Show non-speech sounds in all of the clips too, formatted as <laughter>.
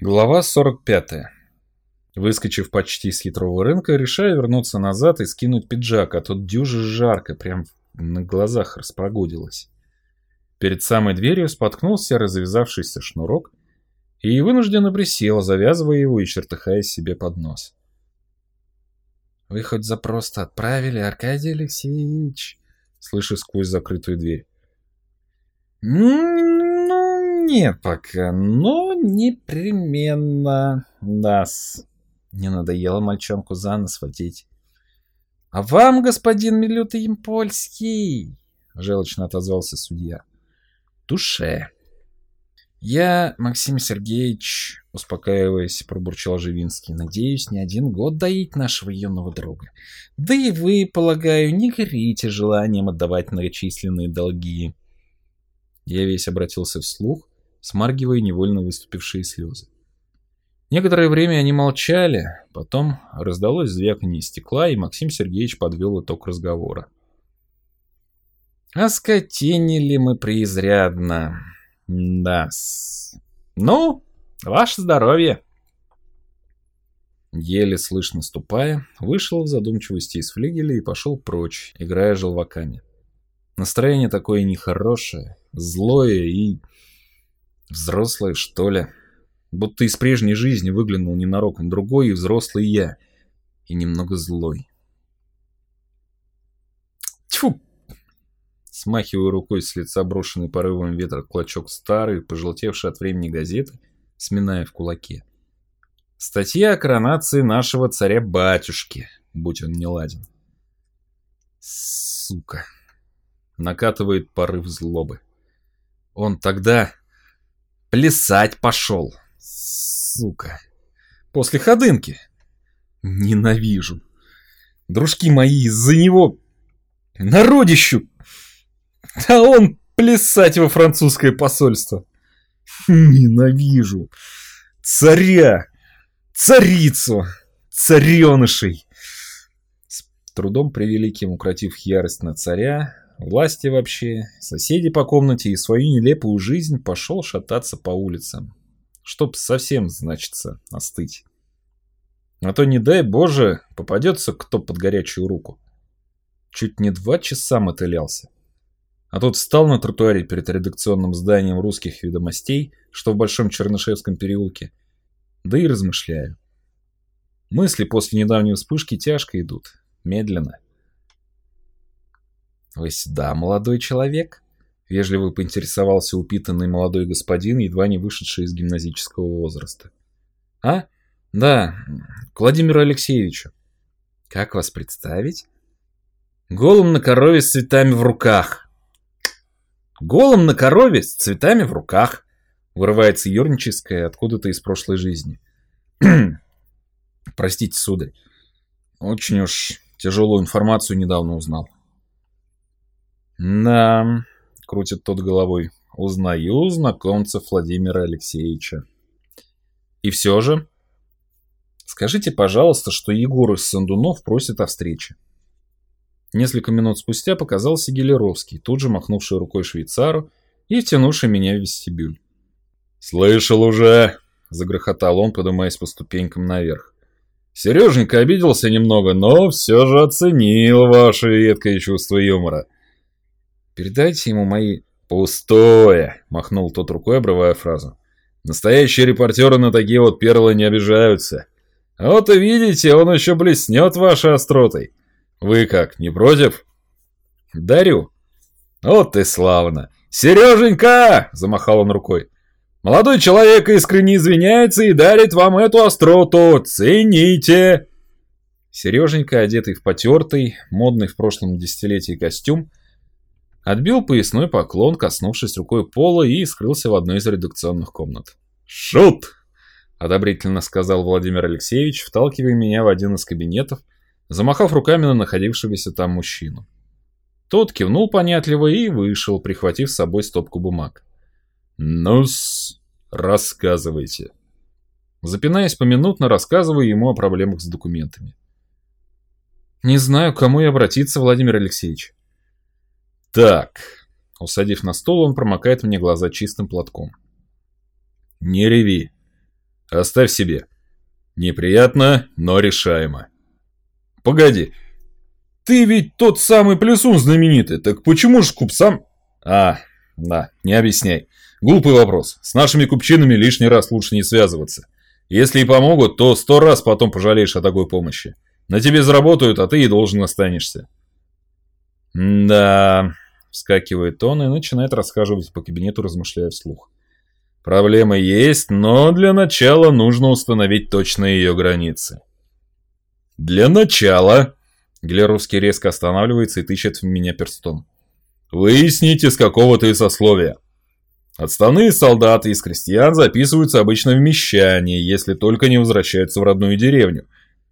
Глава 45. Выскочив почти с хитрого рынка, решаю вернуться назад и скинуть пиджак, а тут дюже жарко, прям на глазах распрогудилось. Перед самой дверью споткнулся развязавшийся шнурок и вынужденно присел, завязывая его и чертыхая себе под нос. «Вы хоть запрос-то отправили, Аркадий Алексеевич?» Слышу сквозь закрытую дверь. «Нет пока, но непременно нас. Не надоело мальчонку за нос водить. А вам, господин Милютый Импольский, желчно отозвался судья. Душе. Я, Максим Сергеевич, успокаиваясь, пробурчал Живинский, надеюсь, не один год доить нашего юного друга. Да и вы, полагаю, не горите желанием отдавать многочисленные долги. Я весь обратился вслух, смаргивая невольно выступившие слезы. Некоторое время они молчали, потом раздалось звяканье стекла, и Максим Сергеевич подвел итог разговора. «Оскотинили мы преизрядно. да -с. Ну, ваше здоровье!» Еле слышно ступая, вышел в задумчивости из флигеля и пошел прочь, играя желваками. Настроение такое нехорошее, злое и Взрослая, что ли? Будто из прежней жизни выглянул ненароком другой и взрослый я. И немного злой. Тьфу! Смахиваю рукой с лица брошенный порывом ветра клочок старый, пожелтевший от времени газеты, сминая в кулаке. Статья о коронации нашего царя-батюшки, будь он не ладен. Сука. Накатывает порыв злобы. Он тогда Плясать пошел. Сука. После ходынки. Ненавижу. Дружки мои из-за него народищу. А он плясать во французское посольство. Ненавижу. Царя. Царицу. Царенышей. С трудом превеликим укротив ярость на царя, власти вообще, соседи по комнате и свою нелепую жизнь пошел шататься по улицам. Чтоб совсем, значится, остыть. А то, не дай боже, попадется кто под горячую руку. Чуть не два часа мотылялся. А тут встал на тротуаре перед редакционным зданием русских ведомостей, что в Большом Чернышевском переулке, да и размышляю. Мысли после недавней вспышки тяжко идут, медленно. «Вы сюда, молодой человек?» Вежливо поинтересовался упитанный молодой господин, едва не вышедший из гимназического возраста. «А? Да, к Владимиру Алексеевичу». «Как вас представить?» «Голым на корове с цветами в руках». «Голым на корове с цветами в руках», вырывается юрническое откуда-то из прошлой жизни. Простите, сударь, очень уж тяжелую информацию недавно узнал. «Да», — крутит тот головой, — «узнаю знакомцев Владимира Алексеевича». «И все же?» «Скажите, пожалуйста, что Егор из Сандунов просит о встрече». Несколько минут спустя показался Гелеровский, тут же махнувший рукой швейцару и втянувший меня в вестибюль. «Слышал уже!» — загрохотал он, поднимаясь по ступенькам наверх. «Сереженька обиделся немного, но все же оценил ваше редкое чувство юмора. Передайте ему мои... «Пустое!» — махнул тот рукой, обрывая фразу. «Настоящие репортеры на такие вот перлы не обижаются. А вот и видите, он еще блеснет вашей остротой. Вы как, не против?» «Дарю». «Вот ты славно!» «Сереженька!» — замахал он рукой. «Молодой человек искренне извиняется и дарит вам эту остроту. Цените!» Сереженька, одетый в потертый, модный в прошлом десятилетии костюм, Отбил поясной поклон, коснувшись рукой пола и скрылся в одной из редакционных комнат. «Шут!» – одобрительно сказал Владимир Алексеевич, вталкивая меня в один из кабинетов, замахав руками на находившегося там мужчину. Тот кивнул понятливо и вышел, прихватив с собой стопку бумаг. «Ну-с, рассказывайте». Запинаясь поминутно, рассказываю ему о проблемах с документами. «Не знаю, к кому и обратиться, Владимир Алексеевич. Так. Усадив на стол, он промокает мне глаза чистым платком. Не реви. Оставь себе. Неприятно, но решаемо. Погоди, ты ведь тот самый плесун знаменитый, так почему же купцам... А, да, не объясняй. Глупый вопрос. С нашими купчинами лишний раз лучше не связываться. Если и помогут, то сто раз потом пожалеешь о такой помощи. На тебе заработают, а ты и должен останешься. Да, вскакивает он и начинает расхаживать по кабинету, размышляя вслух. Проблема есть, но для начала нужно установить точные ее границы. Для начала... Глеровский резко останавливается и тычет в меня перстом. Выясните, с какого ты сословия. Отставные солдаты из крестьян записываются обычно в мещане, если только не возвращаются в родную деревню.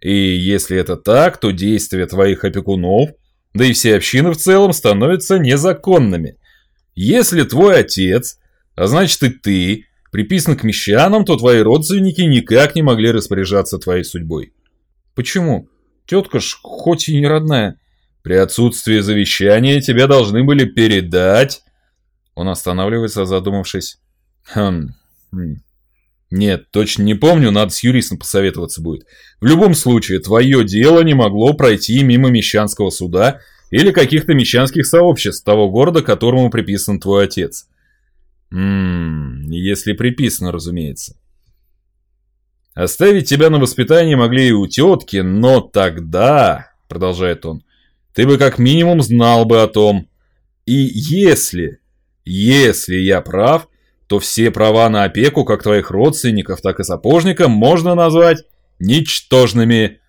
И если это так, то действия твоих опекунов, да и все общины в целом, становятся незаконными. Если твой отец, а значит и ты, приписан к мещанам, то твои родственники никак не могли распоряжаться твоей судьбой. Почему? Тетка ж хоть и не родная. При отсутствии завещания тебя должны были передать он останавливается, задумавшись. Хм. Нет, точно не помню, надо с юристом посоветоваться будет. В любом случае, твое дело не могло пройти мимо мещанского суда или каких-то мещанских сообществ того города, которому приписан твой отец. Ммм, если приписано, разумеется. Оставить тебя на воспитание могли и у тетки, но тогда, продолжает он, ты бы как минимум знал бы о том. И если если я прав, то все права на опеку как твоих родственников, так и сапожника можно назвать ничтожными.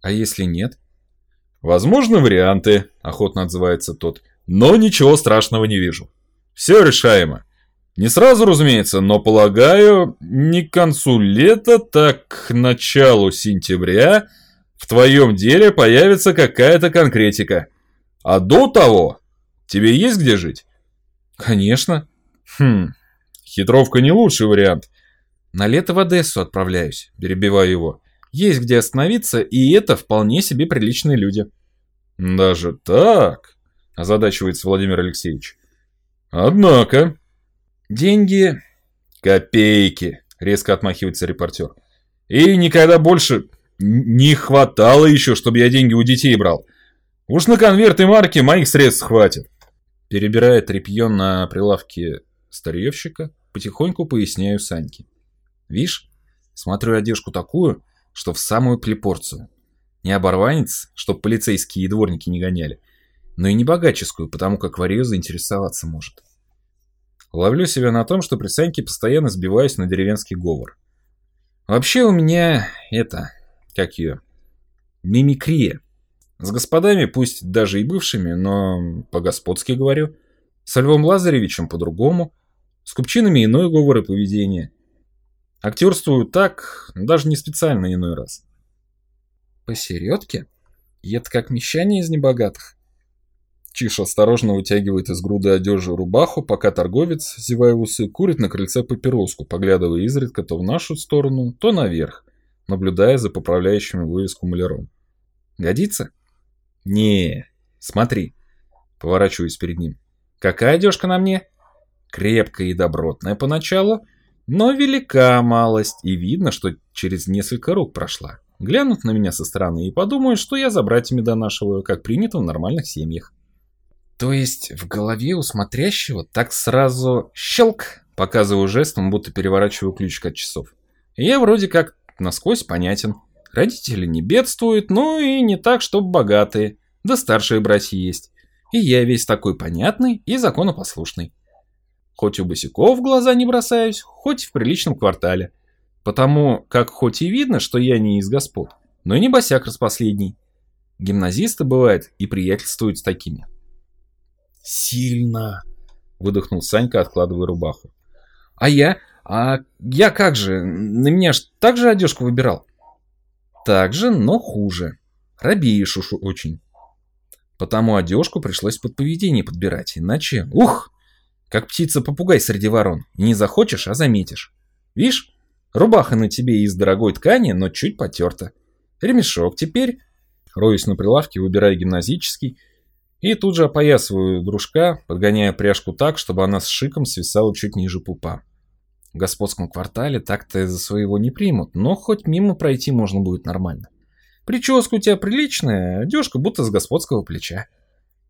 А если нет? Возможны варианты, охотно отзывается тот, но ничего страшного не вижу. Все решаемо. Не сразу, разумеется, но, полагаю, не к концу лета, так к началу сентября в твоем деле появится какая-то конкретика. А до того тебе есть где жить? Конечно. Хм, хитровка не лучший вариант. На лето в Одессу отправляюсь, перебиваю его. Есть где остановиться, и это вполне себе приличные люди. Даже так? Озадачивается Владимир Алексеевич. Однако... Деньги... Копейки, резко отмахивается репортер. И никогда больше не хватало еще, чтобы я деньги у детей брал. Уж на конверты марки моих средств хватит. Перебирая тряпье на прилавке старьевщика, потихоньку поясняю Саньке. Вишь, смотрю одежку такую, что в самую плепорцию. Не оборванец, чтоб полицейские и дворники не гоняли, но и не богаческую, потому как варье заинтересоваться может. Ловлю себя на том, что при Саньке постоянно сбиваюсь на деревенский говор. Вообще у меня это, как ее, мимикрия. С господами, пусть даже и бывшими, но по-господски говорю. Со Львом Лазаревичем по-другому. С купчинами иной говор и поведение. Актерствую так, даже не специально иной раз. Посередке? Это как мещане из небогатых. Чиш осторожно вытягивает из груды одежи рубаху, пока торговец, зевая усы, курит на крыльце папироску, поглядывая изредка то в нашу сторону, то наверх, наблюдая за поправляющими вывеску маляром. Годится? «Не, смотри». Поворачиваюсь перед ним. «Какая одежка на мне?» Крепкая и добротная поначалу, но велика малость, и видно, что через несколько рук прошла. Глянут на меня со стороны и подумают, что я за братьями донашиваю, как принято в нормальных семьях. То есть в голове у смотрящего так сразу щелк, показываю жестом, будто переворачиваю ключик от часов. И я вроде как насквозь понятен. Родители не бедствуют, ну и не так, чтобы богатые. Да старшие братья есть. И я весь такой понятный и законопослушный. Хоть у босиков в глаза не бросаюсь, хоть в приличном квартале. Потому как хоть и видно, что я не из господ, но и не босяк распоследний. Гимназисты, бывает, и приятельствуют с такими. «Сильно!» — выдохнул Санька, откладывая рубаху. «А я? А я как же? На меня ж так же одежку выбирал?» Так же, но хуже. Робеешь уж очень. Потому одежку пришлось под поведение подбирать, иначе... Ух! Как птица-попугай среди ворон. Не захочешь, а заметишь. Видишь, рубаха на тебе из дорогой ткани, но чуть потерта. Ремешок теперь. Роюсь на прилавке, выбирая гимназический. И тут же опоясываю дружка, подгоняя пряжку так, чтобы она с шиком свисала чуть ниже пупа. В господском квартале так-то за своего не примут, но хоть мимо пройти можно будет нормально. Прическа у тебя приличная, одежка будто с господского плеча.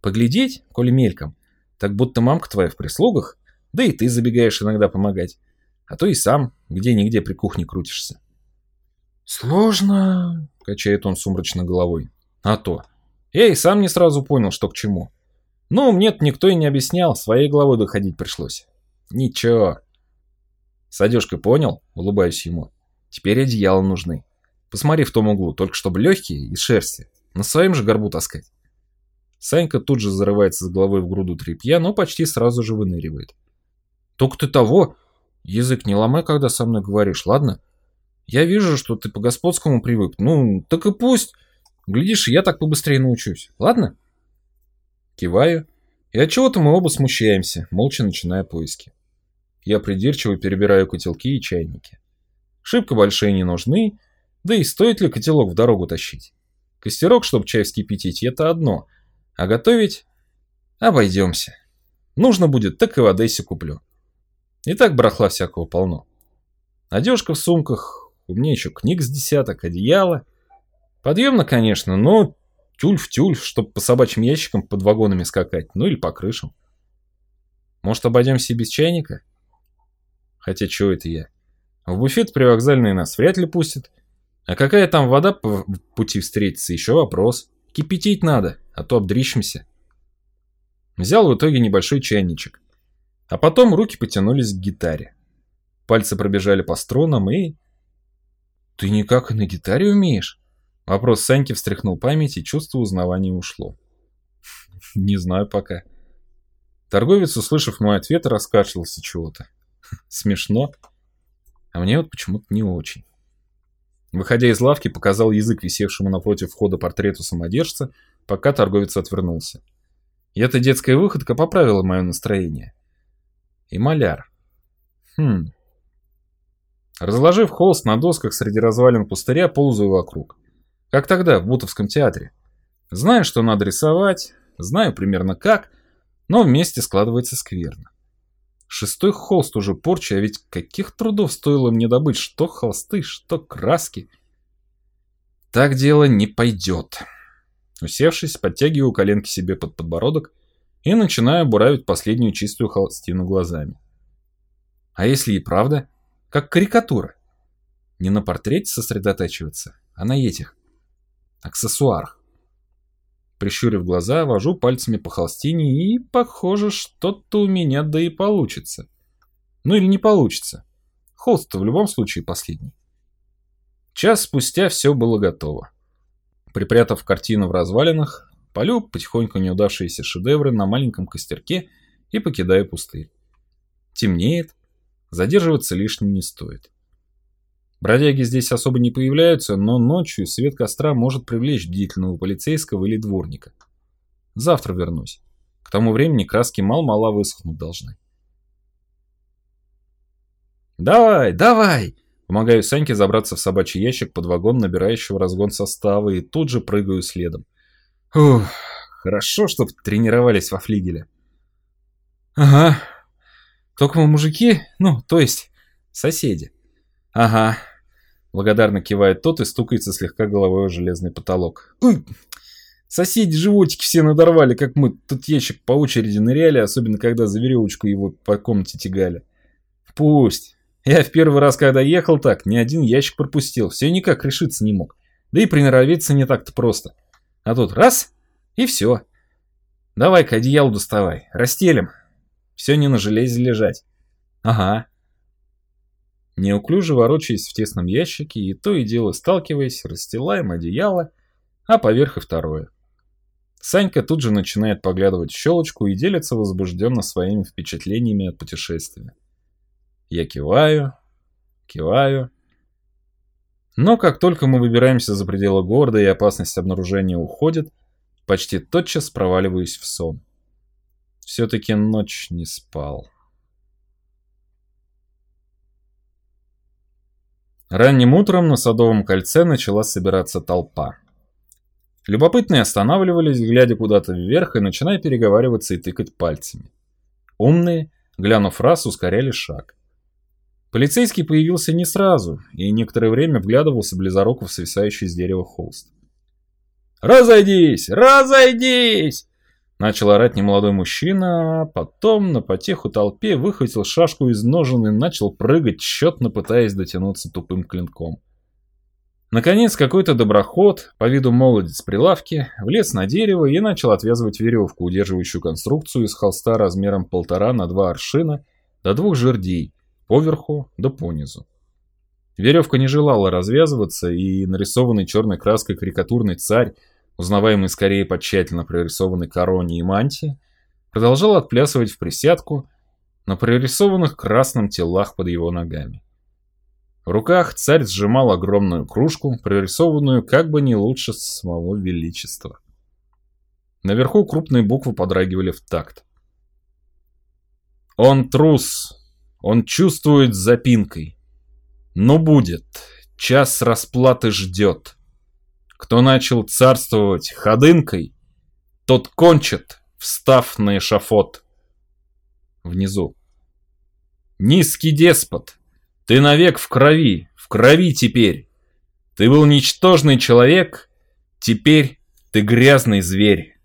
Поглядеть, коли мельком, так будто мамка твоя в прислугах, да и ты забегаешь иногда помогать, а то и сам где-нигде при кухне крутишься. «Сложно», — качает он сумрачно головой. «А то. Я и сам не сразу понял, что к чему. Ну, мне никто и не объяснял, своей головой доходить пришлось. Ничего. С одежкой понял?» — улыбаюсь ему. «Теперь одеяла нужны. Посмотри в том углу, только чтобы легкие, из шерсти. На своем же горбу таскать». Санька тут же зарывается с головой в груду тряпья, но почти сразу же выныривает. «Только ты того! Язык не ломай, когда со мной говоришь, ладно? Я вижу, что ты по-господскому привык. Ну, так и пусть. Глядишь, я так побыстрее научусь, ладно?» Киваю, и от чего то мы оба смущаемся, молча начиная поиски. Я придирчиво перебираю котелки и чайники. Шибко большие не нужны, да и стоит ли котелок в дорогу тащить? Костерок, чтобы чай вскипятить, это одно — а готовить? Обойдемся. Нужно будет, так и в Одессе куплю. И так барахла всякого полно. Одежка в сумках, у меня еще книг с десяток, одеяло. Подъемно, конечно, но тюль в тюль, чтоб по собачьим ящикам под вагонами скакать, ну или по крышам. Может, обойдемся без чайника? Хотя, чего это я? В буфет привокзальный нас вряд ли пустят. А какая там вода по пути встретится, еще вопрос. Кипятить надо, а то обдрищемся. Взял в итоге небольшой чайничек. А потом руки потянулись к гитаре. Пальцы пробежали по струнам и... «Ты никак и на гитаре умеешь?» Вопрос Саньки встряхнул память, и чувство узнавания ушло. <laughs> «Не знаю пока». Торговец, услышав мой ответ, раскашлялся чего-то. <laughs> Смешно. А мне вот почему-то не очень. Выходя из лавки, показал язык висевшему напротив входа портрету самодержца, пока торговец отвернулся. И эта детская выходка поправила мое настроение. И маляр. Хм. Разложив холст на досках среди развалин пустыря, ползаю вокруг. Как тогда, в Бутовском театре. Знаю, что надо рисовать, знаю примерно как, но вместе складывается скверно. Шестой холст уже порча, а ведь каких трудов стоило мне добыть что холсты, что краски. Так дело не пойдет. Усевшись, подтягиваю коленки себе под подбородок и начинаю буравить последнюю чистую холстину глазами. А если и правда? Как карикатура. Не на портрете сосредотачиваться, а на этих аксессуарах. Прищурив глаза, вожу пальцами по холстине и, похоже, что-то у меня да и получится. Ну или не получится. Холст-то в любом случае последний. Час спустя все было готово. Припрятав картину в развалинах, полю потихоньку неудавшиеся шедевры на маленьком костерке и покидаю пустырь. Темнеет, задерживаться лишним не стоит. Бродяги здесь особо не появляются, но ночью свет костра может привлечь бдительного полицейского или дворника. Завтра вернусь. К тому времени краски мал-мала высохнуть должны. «Давай, давай!» Помогаю Саньке забраться в собачий ящик под вагон набирающего разгон состава и тут же прыгаю следом. Ух, хорошо, чтоб тренировались во флигеле. Ага. Только мы мужики, ну, то есть соседи. Ага, Благодарно кивает тот и стукается слегка головой о железный потолок. Соседи животики все надорвали, как мы. Тут ящик по очереди ныряли, особенно когда за веревочку его по комнате тягали. Пусть. Я в первый раз, когда ехал так, ни один ящик пропустил. Все никак решиться не мог. Да и приноровиться не так-то просто. А тут раз, и все. Давай-ка одеяло доставай, расстелим. Все не на железе лежать. Ага, Неуклюже ворочаясь в тесном ящике и то и дело сталкиваясь, расстилаем одеяло, а поверх и второе. Санька тут же начинает поглядывать в щелочку и делится возбужденно своими впечатлениями от путешествия. Я киваю, киваю. Но как только мы выбираемся за пределы города и опасность обнаружения уходит, почти тотчас проваливаюсь в сон. Все-таки ночь не спал. Ранним утром на Садовом кольце начала собираться толпа. Любопытные останавливались, глядя куда-то вверх и начиная переговариваться и тыкать пальцами. Умные, глянув раз, ускоряли шаг. Полицейский появился не сразу и некоторое время вглядывался близоруко в свисающий с дерева холст. «Разойдись! Разойдись!» Начал орать немолодой мужчина, а потом на потеху толпе выхватил шашку из ножен и начал прыгать, тщетно пытаясь дотянуться тупым клинком. Наконец какой-то доброход, по виду молодец прилавки, влез на дерево и начал отвязывать веревку, удерживающую конструкцию из холста размером полтора на два аршина до двух жердей, поверху да понизу. Веревка не желала развязываться, и нарисованный черной краской карикатурный царь узнаваемый скорее по тщательно прорисованной короне и мантии, продолжал отплясывать в присядку на прорисованных красным телах под его ногами. В руках царь сжимал огромную кружку, прорисованную как бы не лучше самого величества. Наверху крупные буквы подрагивали в такт. «Он трус, он чувствует запинкой. Но будет, час расплаты ждет». Кто начал царствовать ходынкой, тот кончит, встав на эшафот. Внизу. Низкий деспот, ты навек в крови, в крови теперь. Ты был ничтожный человек, теперь ты грязный зверь.